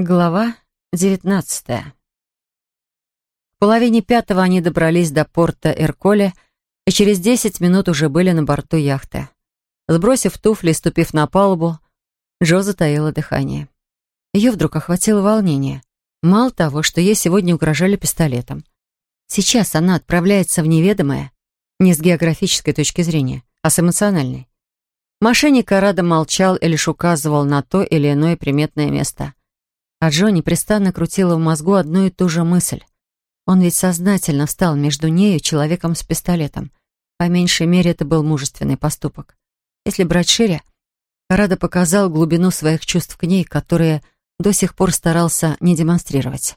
Глава девятнадцатая. В половине пятого они добрались до порта Эрколе и через десять минут уже были на борту яхты. Сбросив туфли и ступив на палубу, Джо затаила дыхание. Ее вдруг охватило волнение. Мало того, что ей сегодня угрожали пистолетом. Сейчас она отправляется в неведомое, не с географической точки зрения, а с эмоциональной. Мошенник Арада молчал и лишь указывал на то или иное приметное место. А Джо непрестанно крутила в мозгу одну и ту же мысль. Он ведь сознательно встал между нею и человеком с пистолетом. По меньшей мере, это был мужественный поступок. Если брать шире, Карада показал глубину своих чувств к ней, которые до сих пор старался не демонстрировать.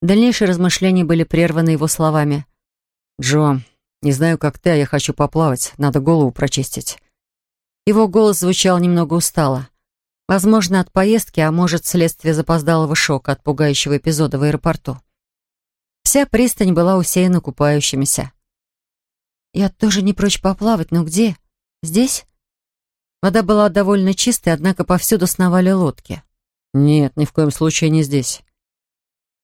Дальнейшие размышления были прерваны его словами. «Джо, не знаю, как ты, а я хочу поплавать. Надо голову прочистить». Его голос звучал немного устало. Возможно, от поездки, а может, вследствие запоздалого шока от пугающего эпизода в аэропорту. Вся пристань была усеяна купающимися. «Я тоже не прочь поплавать, но где? Здесь?» Вода была довольно чистой, однако повсюду сновали лодки. «Нет, ни в коем случае не здесь.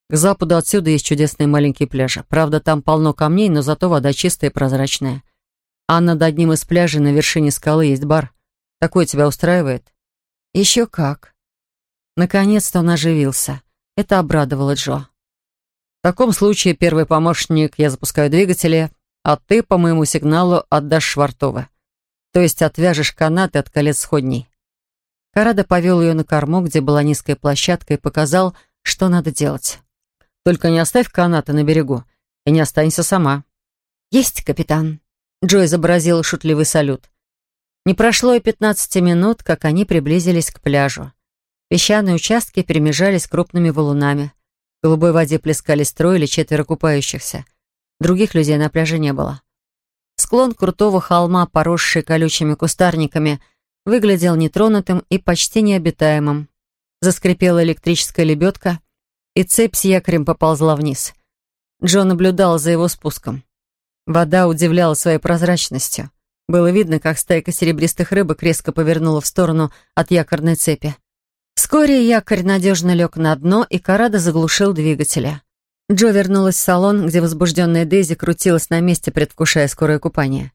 К западу отсюда есть чудесные маленькие пляжи. Правда, там полно камней, но зато вода чистая и прозрачная. А над одним из пляжей на вершине скалы есть бар. Такое тебя устраивает?» Еще как. Наконец-то он оживился. Это обрадовало Джо. В таком случае, первый помощник, я запускаю двигатели, а ты по моему сигналу отдашь швартовы. То есть отвяжешь канаты от колец сходней. Карада повел ее на корму, где была низкая площадка, и показал, что надо делать. Только не оставь канаты на берегу и не останься сама. «Есть, капитан». Джо изобразил шутливый салют. Не прошло и пятнадцати минут, как они приблизились к пляжу. Песчаные участки перемежались крупными валунами. В голубой воде плескались трое или четверо купающихся. Других людей на пляже не было. Склон крутого холма, поросший колючими кустарниками, выглядел нетронутым и почти необитаемым. Заскрипела электрическая лебедка, и цепь с якорем поползла вниз. Джо наблюдал за его спуском. Вода удивляла своей прозрачностью. Было видно, как стайка серебристых рыбок резко повернула в сторону от якорной цепи. Вскоре якорь надежно лег на дно, и Карада заглушил двигателя. Джо вернулась в салон, где возбужденная Дейзи крутилась на месте, предвкушая скорое купание.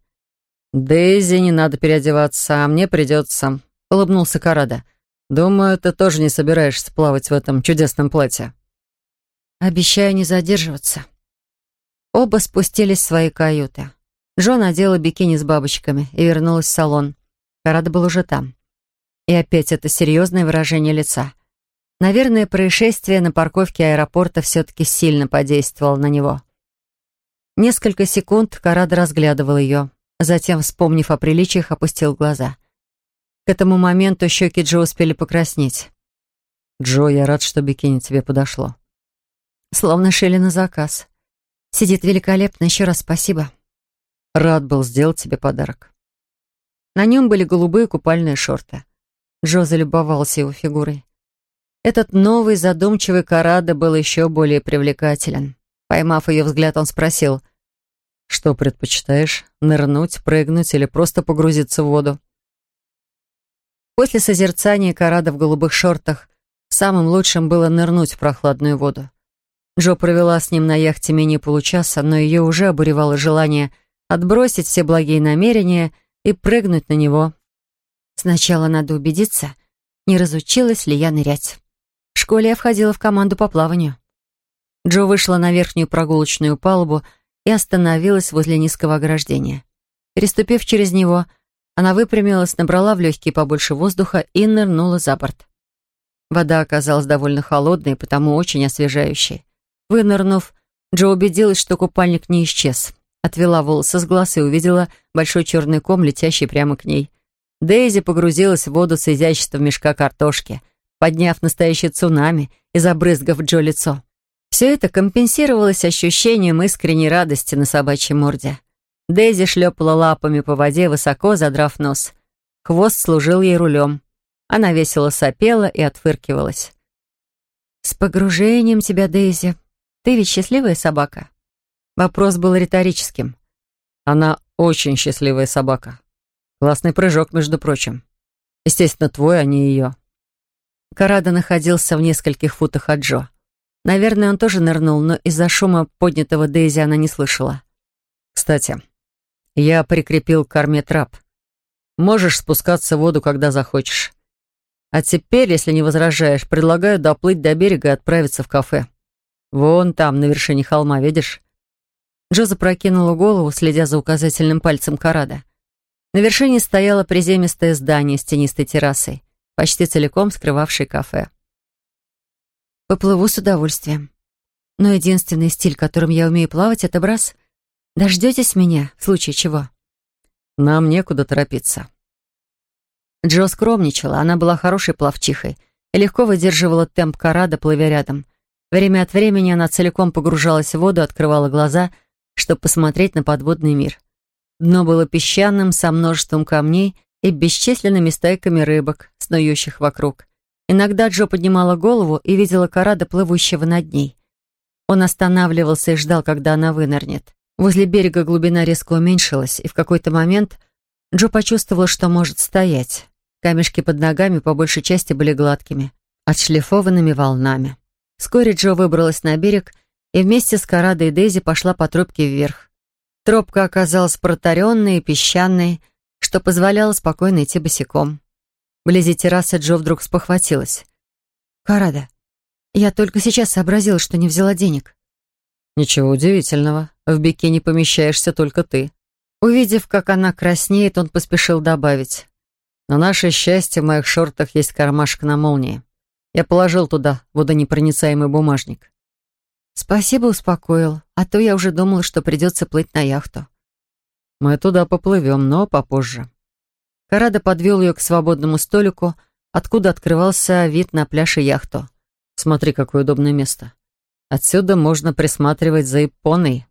«Дейзи, не надо переодеваться, а мне придется», — улыбнулся Карада. «Думаю, ты тоже не собираешься плавать в этом чудесном платье». «Обещаю не задерживаться». Оба спустились в свои каюты. Джо надела бикини с бабочками и вернулась в салон. Карада был уже там. И опять это серьезное выражение лица. Наверное, происшествие на парковке аэропорта все-таки сильно подействовало на него. Несколько секунд Карада разглядывал ее, затем, вспомнив о приличиях, опустил глаза. К этому моменту щеки Джо успели покраснеть. «Джо, я рад, что бикини тебе подошло». Словно шили на заказ. Сидит великолепно, еще раз спасибо. Рад был сделать тебе подарок. На нем были голубые купальные шорты. Джо залюбовался его фигурой. Этот новый задумчивый Карада был еще более привлекателен. Поймав ее взгляд, он спросил, «Что предпочитаешь, нырнуть, прыгнуть или просто погрузиться в воду?» После созерцания Карада в голубых шортах самым лучшим было нырнуть в прохладную воду. Джо провела с ним на яхте менее получаса, но ее уже обуревало желание отбросить все благие намерения и прыгнуть на него. Сначала надо убедиться, не разучилась ли я нырять. В школе я входила в команду по плаванию. Джо вышла на верхнюю прогулочную палубу и остановилась возле низкого ограждения. Переступив через него, она выпрямилась, набрала в легкие побольше воздуха и нырнула за борт. Вода оказалась довольно холодной, потому очень освежающей. Вынырнув, Джо убедилась, что купальник не исчез. Отвела волосы с глаз и увидела большой черный ком, летящий прямо к ней. Дейзи погрузилась в воду с изяществом мешка картошки, подняв настоящее цунами и забрызгав Джо лицо. Все это компенсировалось ощущением искренней радости на собачьей морде. Дейзи шлепала лапами по воде, высоко задрав нос. Хвост служил ей рулем. Она весело сопела и отфыркивалась. «С погружением тебя, Дейзи. Ты ведь счастливая собака?» Вопрос был риторическим. Она очень счастливая собака. Классный прыжок, между прочим. Естественно, твой, а не ее. Карада находился в нескольких футах от Джо. Наверное, он тоже нырнул, но из-за шума поднятого Дейзи она не слышала. «Кстати, я прикрепил к корме трап. Можешь спускаться в воду, когда захочешь. А теперь, если не возражаешь, предлагаю доплыть до берега и отправиться в кафе. Вон там, на вершине холма, видишь?» Джо запрокинула голову, следя за указательным пальцем Карада. На вершине стояло приземистое здание с тенистой террасой, почти целиком скрывавшей кафе. «Поплыву с удовольствием. Но единственный стиль, которым я умею плавать, — это брас. Дождетесь меня, в случае чего?» «Нам некуда торопиться». Джо скромничала, она была хорошей пловчихой и легко выдерживала темп карада, плывя рядом. Время от времени она целиком погружалась в воду, открывала глаза, чтобы посмотреть на подводный мир. Дно было песчаным, со множеством камней и бесчисленными стайками рыбок, снующих вокруг. Иногда Джо поднимала голову и видела Карада, плывущего над ней. Он останавливался и ждал, когда она вынырнет. Возле берега глубина резко уменьшилась, и в какой-то момент Джо почувствовала, что может стоять. Камешки под ногами по большей части были гладкими, отшлифованными волнами. Вскоре Джо выбралась на берег и вместе с Карадой и Дейзи пошла по тропке вверх. Тропка оказалась протаренной и песчаной, что позволяло спокойно идти босиком. Вблизи террасы Джо вдруг спохватилась. «Карада, я только сейчас сообразила, что не взяла денег». «Ничего удивительного. В бикини помещаешься только ты». Увидев, как она краснеет, он поспешил добавить. «На наше счастье в моих шортах есть кармашек на молнии. Я положил туда водонепроницаемый бумажник. «Спасибо, успокоил, а то я уже думала, что придется плыть на яхту». «Мы туда поплывем, но попозже». Карада подвел ее к свободному столику, откуда открывался вид на пляж и яхту. «Смотри, какое удобное место. Отсюда можно присматривать за Японой».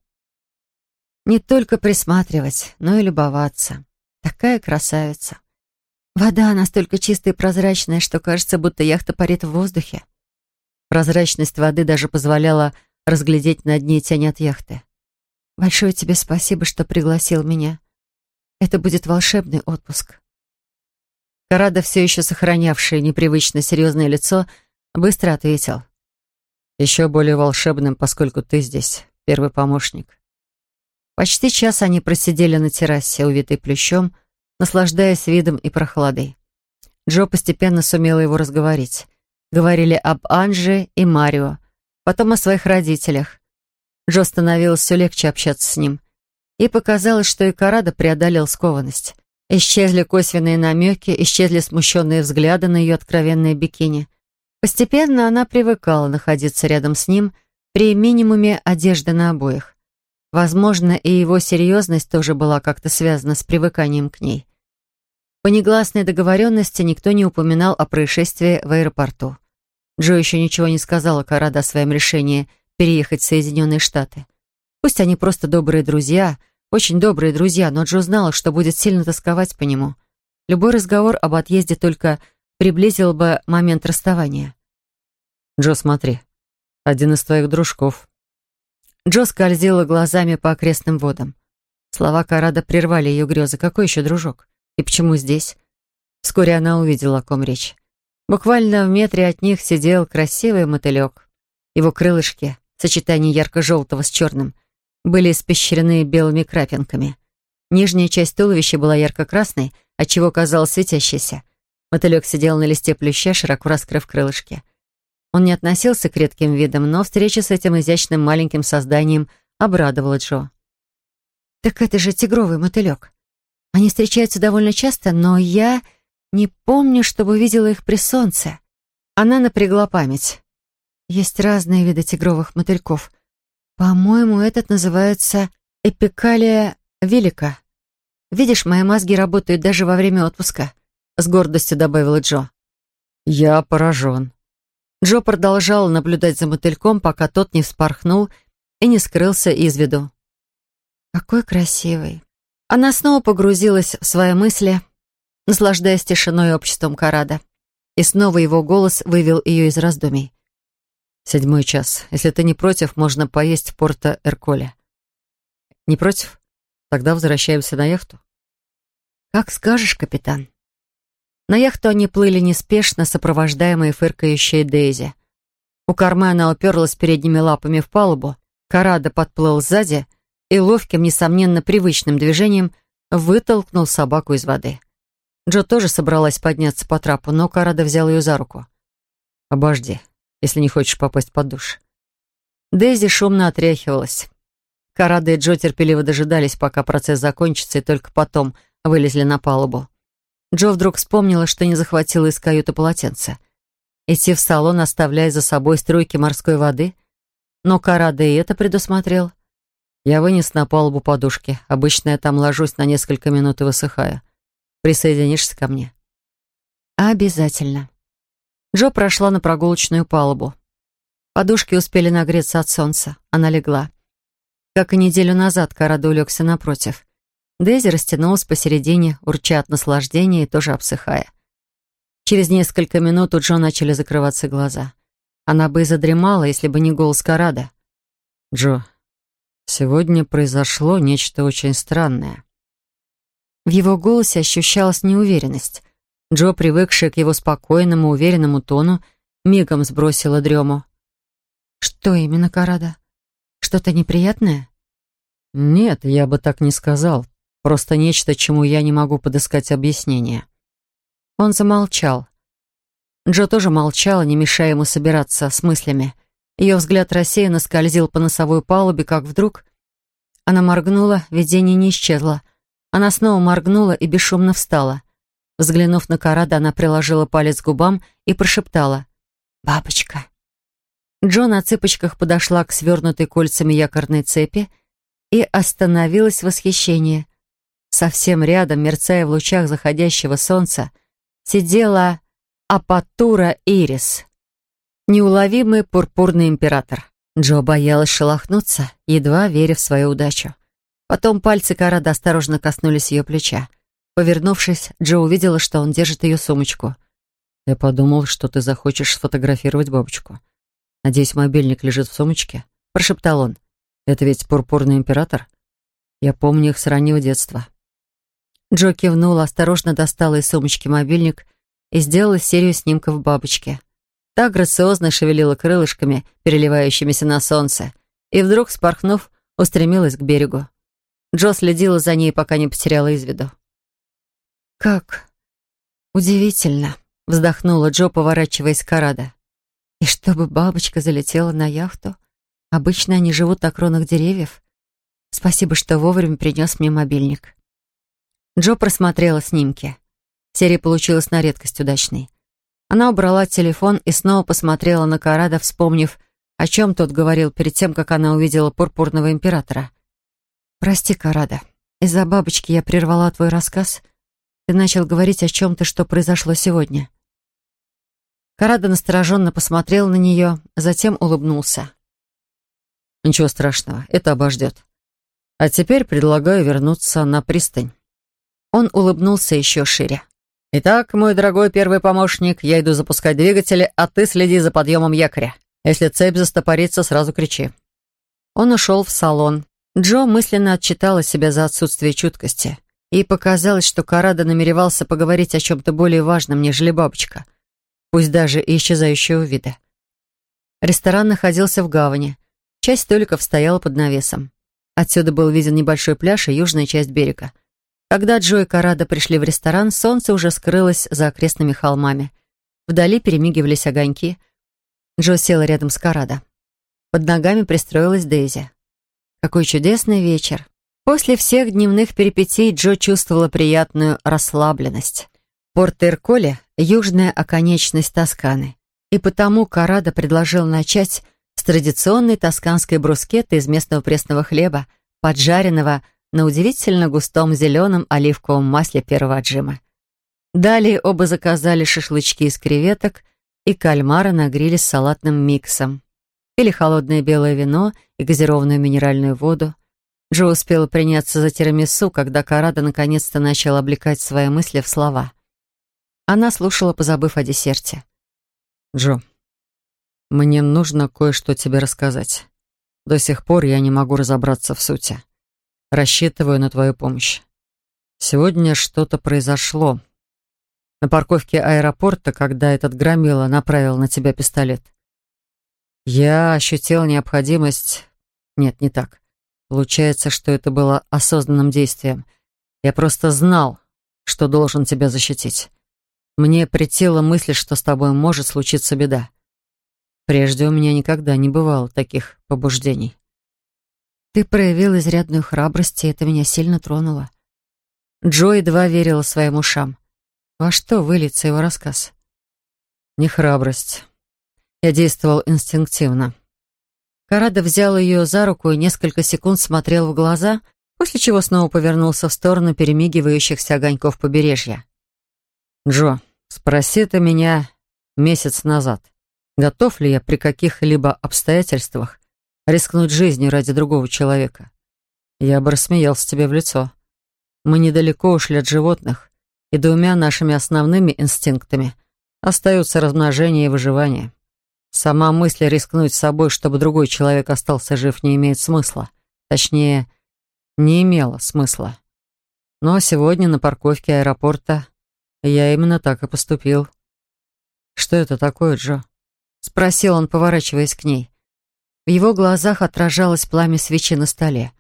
«Не только присматривать, но и любоваться. Такая красавица. Вода настолько чистая и прозрачная, что кажется, будто яхта парит в воздухе. Прозрачность воды даже позволяла разглядеть на дне тень от яхты. «Большое тебе спасибо, что пригласил меня. Это будет волшебный отпуск». Карада, все еще сохранявший непривычно серьезное лицо, быстро ответил. «Еще более волшебным, поскольку ты здесь, первый помощник». Почти час они просидели на террасе, увитой плющом, наслаждаясь видом и прохладой. Джо постепенно сумела его разговорить. Говорили об Анже и Марио, потом о своих родителях. Джо становилось все легче общаться с ним. И показалось, что и Карада преодолел скованность. Исчезли косвенные намеки, исчезли смущенные взгляды на ее откровенное бикини. Постепенно она привыкала находиться рядом с ним при минимуме одежды на обоих. Возможно, и его серьезность тоже была как-то связана с привыканием к ней. По негласной договоренности никто не упоминал о происшествии в аэропорту. Джо еще ничего не сказала Карада о своем решении переехать в Соединенные Штаты. Пусть они просто добрые друзья, очень добрые друзья, но Джо знала, что будет сильно тосковать по нему. Любой разговор об отъезде только приблизил бы момент расставания. «Джо, смотри, один из твоих дружков». Джо скользила глазами по окрестным водам. Слова Карада прервали ее грезы. Какой еще дружок? И почему здесь? Вскоре она увидела, о ком речь. Буквально в метре от них сидел красивый мотылек. Его крылышки, сочетание ярко-желтого с черным, были испещрены белыми крапинками. Нижняя часть туловища была ярко-красной, отчего казалось светящейся. Мотылек сидел на листе плюща, широко раскрыв крылышки. Он не относился к редким видам, но встреча с этим изящным маленьким созданием обрадовала Джо. «Так это же тигровый мотылек. Они встречаются довольно часто, но я не помню, чтобы видела их при солнце. Она напрягла память. Есть разные виды тигровых мотыльков. По-моему, этот называется эпикалия велика. Видишь, мои мозги работают даже во время отпуска, с гордостью добавила Джо. Я поражен. Джо продолжал наблюдать за мотыльком, пока тот не вспорхнул и не скрылся из виду. Какой красивый. Она снова погрузилась в свои мысли, наслаждаясь тишиной и обществом Карада. И снова его голос вывел ее из раздумий. «Седьмой час. Если ты не против, можно поесть в Порто-Эрколе». «Не против? Тогда возвращаемся на яхту». «Как скажешь, капитан». На яхту они плыли неспешно, сопровождаемые фыркающей Дейзи. У кормы она уперлась передними лапами в палубу, Карада подплыл сзади и ловким, несомненно, привычным движением вытолкнул собаку из воды. Джо тоже собралась подняться по трапу, но Карада взял ее за руку. «Обожди, если не хочешь попасть под душ». Дейзи шумно отряхивалась. Карада и Джо терпеливо дожидались, пока процесс закончится, и только потом вылезли на палубу. Джо вдруг вспомнила, что не захватила из каюты полотенце. Идти в салон, оставляя за собой струйки морской воды? Но Карада и это предусмотрел. Я вынес на палубу подушки. Обычно я там ложусь на несколько минут и высыхаю. Присоединишься ко мне? Обязательно. Джо прошла на прогулочную палубу. Подушки успели нагреться от солнца. Она легла. Как и неделю назад, Карада улегся напротив. Дейзи растянулась посередине, урча от наслаждения и тоже обсыхая. Через несколько минут у Джо начали закрываться глаза. Она бы и задремала, если бы не голос Карада. «Джо, сегодня произошло нечто очень странное». В его голосе ощущалась неуверенность. Джо, привыкшая к его спокойному, уверенному тону, мигом сбросила дрему. «Что именно, Карада? Что-то неприятное?» «Нет, я бы так не сказал. Просто нечто, чему я не могу подыскать объяснение». Он замолчал. Джо тоже молчала, не мешая ему собираться с мыслями. Ее взгляд рассеянно скользил по носовой палубе, как вдруг... Она моргнула, видение не исчезло. Она снова моргнула и бесшумно встала. Взглянув на Карада, она приложила палец к губам и прошептала «Бабочка». Джо на цыпочках подошла к свернутой кольцами якорной цепи и остановилась в восхищении. Совсем рядом, мерцая в лучах заходящего солнца, сидела Апатура Ирис. Неуловимый пурпурный император. Джо боялась шелохнуться, едва веря в свою удачу. Потом пальцы Карада осторожно коснулись ее плеча. Повернувшись, Джо увидела, что он держит ее сумочку. «Я подумал, что ты захочешь сфотографировать бабочку. Надеюсь, мобильник лежит в сумочке?» — прошептал он. «Это ведь пурпурный император? Я помню их с раннего детства». Джо кивнула, осторожно достала из сумочки мобильник и сделала серию снимков бабочки. Та грациозно шевелила крылышками, переливающимися на солнце, и вдруг, спорхнув, устремилась к берегу. Джо следила за ней, пока не потеряла из виду. «Как удивительно!» — вздохнула Джо, поворачиваясь к Арада. «И чтобы бабочка залетела на яхту? Обычно они живут на кронах деревьев. Спасибо, что вовремя принес мне мобильник». Джо просмотрела снимки. Серия получилась на редкость удачной. Она убрала телефон и снова посмотрела на Карада, вспомнив, о чем тот говорил перед тем, как она увидела пурпурного императора. «Прости, Карада, из-за бабочки я прервала твой рассказ. Ты начал говорить о чем-то, что произошло сегодня». Карада настороженно посмотрел на нее, затем улыбнулся. «Ничего страшного, это обождет. А теперь предлагаю вернуться на пристань». Он улыбнулся еще шире. «Итак, мой дорогой первый помощник, я иду запускать двигатели, а ты следи за подъемом якоря. Если цепь застопорится, сразу кричи». Он ушел в салон. Джо мысленно отчитала себя за отсутствие чуткости. Ей показалось, что Карада намеревался поговорить о чем-то более важном, нежели бабочка, пусть даже и исчезающего вида. Ресторан находился в гавани. Часть столиков стояла под навесом. Отсюда был виден небольшой пляж и южная часть берега. Когда Джо и Карада пришли в ресторан, солнце уже скрылось за окрестными холмами. Вдали перемигивались огоньки. Джо села рядом с Карада. Под ногами пристроилась Дейзи. Какой чудесный вечер. После всех дневных перипетий Джо чувствовала приятную расслабленность. Порт Ирколе — южная оконечность Тосканы. И потому Карада предложил начать с традиционной тосканской брускетты из местного пресного хлеба, поджаренного на удивительно густом зеленом оливковом масле первого отжима. Далее оба заказали шашлычки из креветок и кальмара на гриле с салатным миксом. Пили холодное белое вино и газированную минеральную воду. Джо успела приняться за тирамису, когда Карада наконец-то начал облекать свои мысли в слова. Она слушала, позабыв о десерте. «Джо, мне нужно кое-что тебе рассказать. До сих пор я не могу разобраться в сути. Рассчитываю на твою помощь. Сегодня что-то произошло. на парковке аэропорта, когда этот громила направил на тебя пистолет. Я ощутил необходимость... Нет, не так. Получается, что это было осознанным действием. Я просто знал, что должен тебя защитить. Мне претела мысль, что с тобой может случиться беда. Прежде у меня никогда не бывало таких побуждений. Ты проявил изрядную храбрость, и это меня сильно тронуло. Джо едва верила своим ушам. Во что выльется его рассказ? Не храбрость. Я действовал инстинктивно. Карада взял ее за руку и несколько секунд смотрел в глаза, после чего снова повернулся в сторону перемигивающихся огоньков побережья. «Джо, спроси ты меня месяц назад, готов ли я при каких-либо обстоятельствах рискнуть жизнью ради другого человека. Я бы рассмеялся тебе в лицо. Мы недалеко ушли от животных, и двумя нашими основными инстинктами остаются размножение и выживание. Сама мысль рискнуть собой, чтобы другой человек остался жив, не имеет смысла. Точнее, не имела смысла. Но сегодня на парковке аэропорта я именно так и поступил. «Что это такое, Джо?» — спросил он, поворачиваясь к ней. В его глазах отражалось пламя свечи на столе.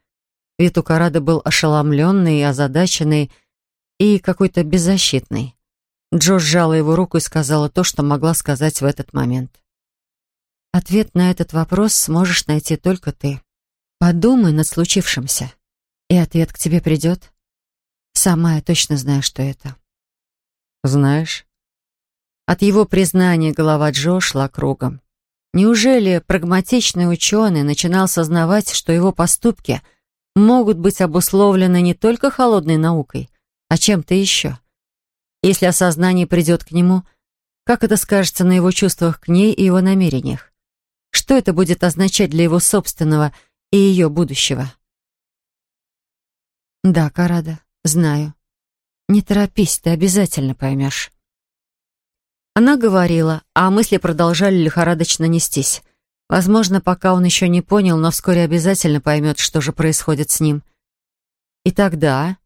Вид у Карада был ошеломленный, озадаченный и какой-то беззащитный. Джо сжала его руку и сказала то, что могла сказать в этот момент. «Ответ на этот вопрос сможешь найти только ты. Подумай над случившимся, и ответ к тебе придет. Сама я точно знаю, что это». «Знаешь?» От его признания голова Джо шла кругом. Неужели прагматичный ученый начинал сознавать, что его поступки могут быть обусловлены не только холодной наукой, а чем-то еще? Если осознание придет к нему, как это скажется на его чувствах к ней и его намерениях? Что это будет означать для его собственного и ее будущего? Да, Карада, знаю. Не торопись, ты обязательно поймешь. Она говорила, а мысли продолжали лихорадочно нестись. Возможно, пока он еще не понял, но вскоре обязательно поймет, что же происходит с ним. И тогда...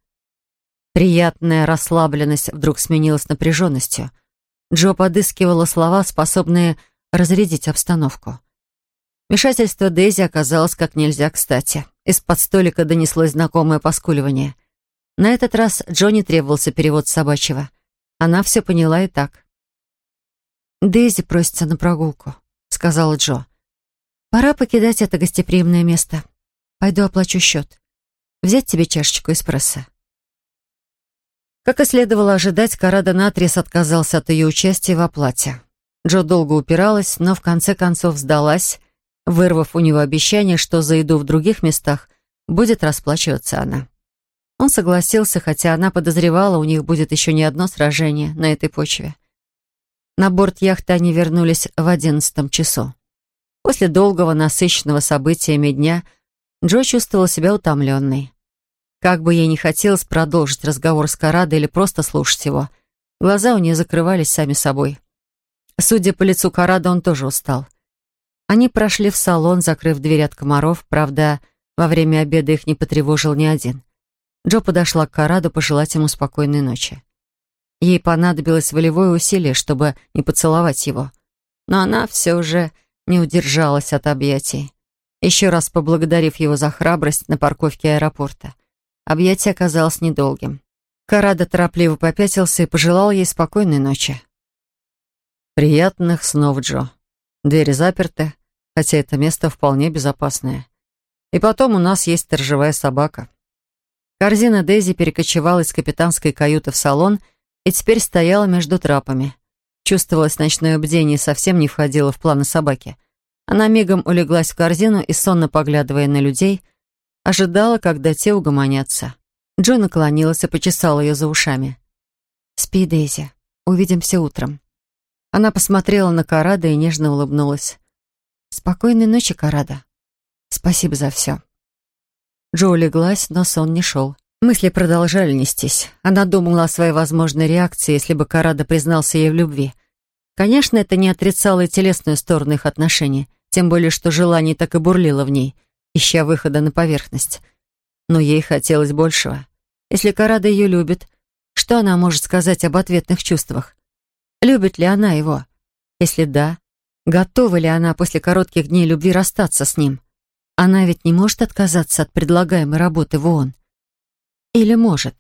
Приятная расслабленность вдруг сменилась напряженностью. Джо подыскивала слова, способные разрядить обстановку. Вмешательство Дейзи оказалось как нельзя кстати. Из-под столика донеслось знакомое поскуливание. На этот раз Джо не требовался перевод собачьего. Она все поняла и так. «Дейзи просится на прогулку», — сказала Джо. «Пора покидать это гостеприимное место. Пойду оплачу счет. Взять тебе чашечку эспрессо». Как и следовало ожидать, Карада наотрез отказался от ее участия в оплате. Джо долго упиралась, но в конце концов сдалась, вырвав у него обещание, что за еду в других местах будет расплачиваться она. Он согласился, хотя она подозревала, у них будет еще не одно сражение на этой почве. На борт яхты они вернулись в одиннадцатом часу. После долгого, насыщенного событиями дня Джо чувствовала себя утомленной. Как бы ей не хотелось продолжить разговор с Карадо или просто слушать его, глаза у нее закрывались сами собой. Судя по лицу Карадо, он тоже устал. Они прошли в салон, закрыв дверь от комаров, правда, во время обеда их не потревожил ни один. Джо подошла к Карадо пожелать ему спокойной ночи. Ей понадобилось волевое усилие, чтобы не поцеловать его. Но она все же не удержалась от объятий. Еще раз поблагодарив его за храбрость на парковке аэропорта. Объятие оказалось недолгим. Карада торопливо попятился и пожелал ей спокойной ночи. «Приятных снов, Джо. Двери заперты, хотя это место вполне безопасное. И потом у нас есть сторожевая собака». Корзина Дейзи перекочевала из капитанской каюты в салон — и теперь стояла между трапами. Чувствовалось, ночное бдение совсем не входило в планы собаки. Она мигом улеглась в корзину и, сонно поглядывая на людей, ожидала, когда те угомонятся. Джо наклонилась и почесала ее за ушами. «Спи, Дейзи. Увидимся утром». Она посмотрела на Карада и нежно улыбнулась. «Спокойной ночи, Карада. Спасибо за все». Джо улеглась, но сон не шел. Мысли продолжали нестись. Она думала о своей возможной реакции, если бы Карада признался ей в любви. Конечно, это не отрицало и телесную сторону их отношений, тем более, что желание так и бурлило в ней, ища выхода на поверхность. Но ей хотелось большего. Если Карада ее любит, Что она может сказать об ответных чувствах? Любит ли она его? Если да, готова ли она после коротких дней любви расстаться с ним? Она ведь не может отказаться от предлагаемой работы в ООН. Или может?